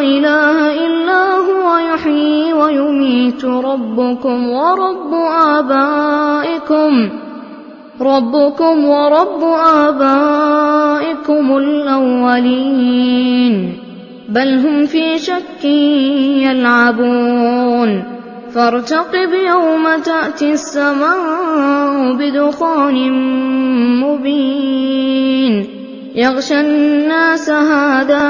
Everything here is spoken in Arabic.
إله إلا هو يحيي ويميت ربكم ورب آبائكم. ربكم ورب آبائكم الأولين. بل هم في شك يلعبون. فارتقب يوم تأتي السماء بدخان مبين. يغشى الناس هذا